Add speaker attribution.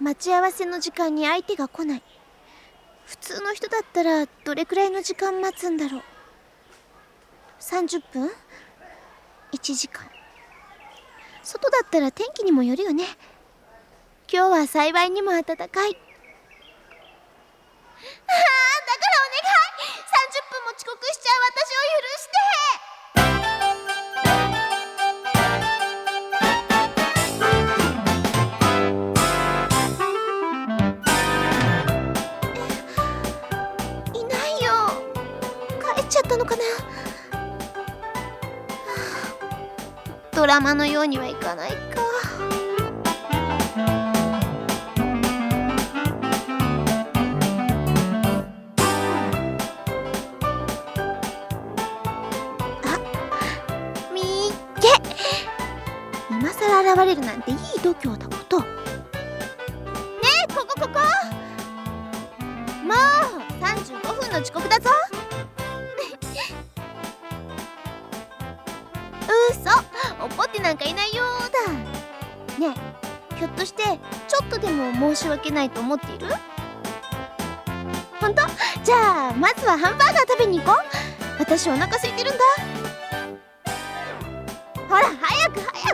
Speaker 1: 待ち合わせの時間に相手が来ない。普通の人だったらどれくらいの時間待つんだろう。30分？1時間。外だったら天気にもよるよね。今日は幸いにも暖かい。ったのかな？ドラマのようにはいかないか。あみっけ。今さら現れるなんていい度胸だこと。ねえここここ。もう35分の遅刻だぞ。そ怒ってなんかいないようだ。ねえひょっとしてちょっとでも申し訳ないと思っている？本当？じゃあまずはハンバーガー食べに行こう。私お腹空いてるんだ。ほら早く早く。